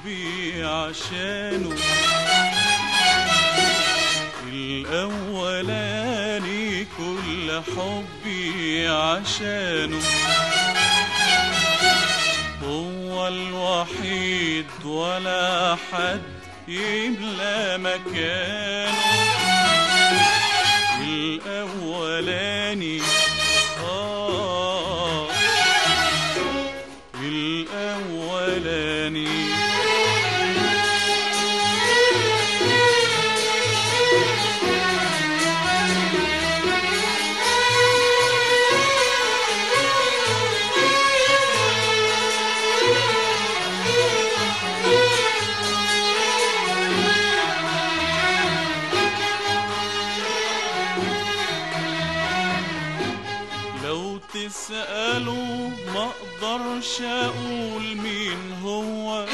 حبي عشانه الأولاني كل حبي عشانه هو الوحيد ولا حد يملى مكانه. أقدرش أقول مين هو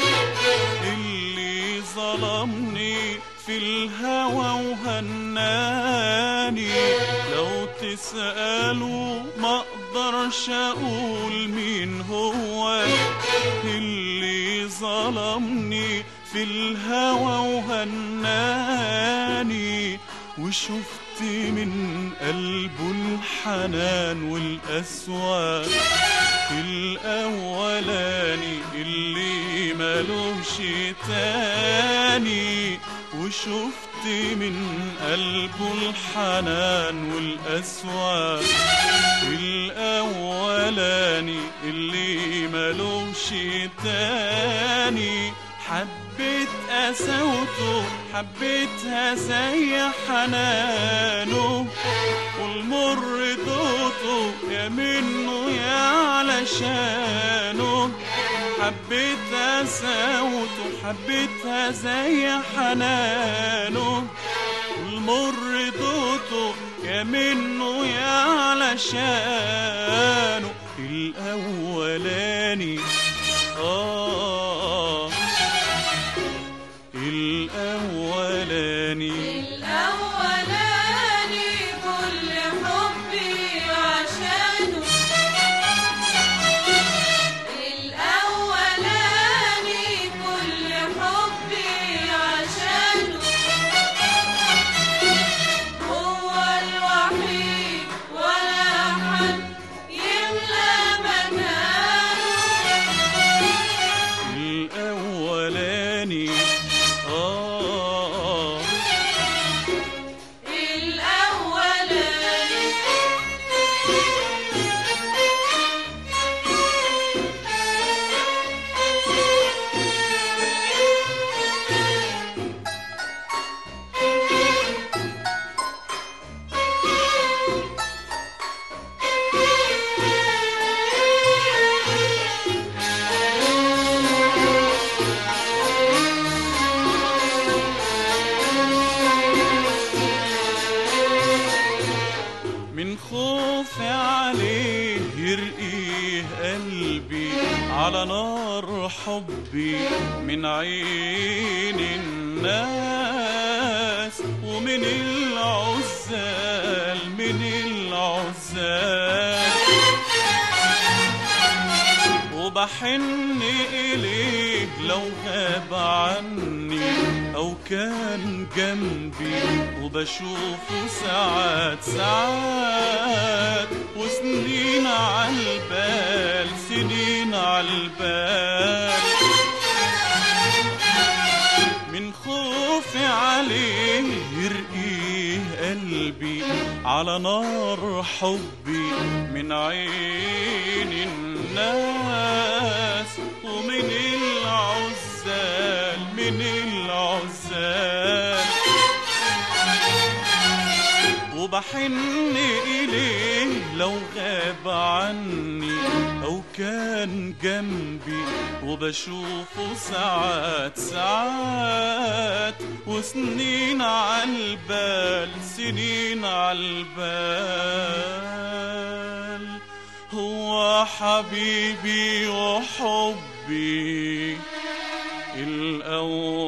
اللي ظلمني في الهوى وهناني؟ لو تسألوا ما أقدرش أقول مين هو اللي ظلمني في الهوى وهناني؟ وشفت من قلبه الحنان والأسوأ الأولاني اللي ملوش تاني. وشفت من قلبه الحنان والأسوأ الأولاني اللي ملوش تاني. حبيت قساوته حبيتها زي حنانه. والمر دوته يا منه يا علشانه حبيت قساوته حبيتها زي حنانه. والمر دوته يا منه يا علشانه الأولاني آه الأولاني من خوفي عليه يرقيه قلبي على نار حبي من عين الناس ومن العزال من العزال. وبحن إليه لو غاب عني أو كان جنبي وبشوفه ساعات ساعات. وسنين عالبال سنين عالبال من خوفي عليه يرقيه قلبي على نار حبي من عين الناس ومن العزال من العزال. وبحن إليه لو غاب عني أو كان جنبي وبشوفه ساعات ساعات وسنين عالبال سنين عالبال هو حبيبي وحبي الأولاني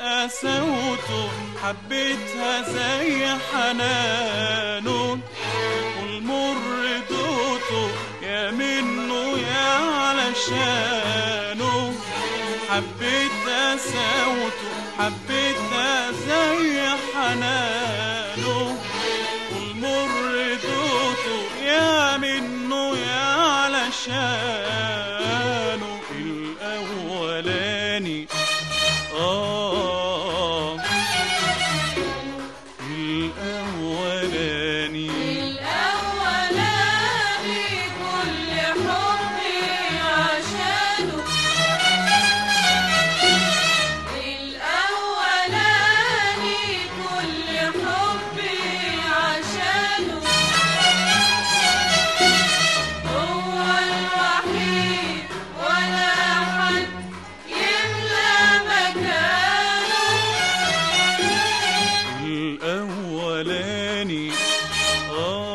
قساوته حبيتها زي حنانه. والمر دوته يا منه يا علشانه. حبيت قساوته حبيتها زي حنانه. والمر دوته يا منه يا علشانه. Oh.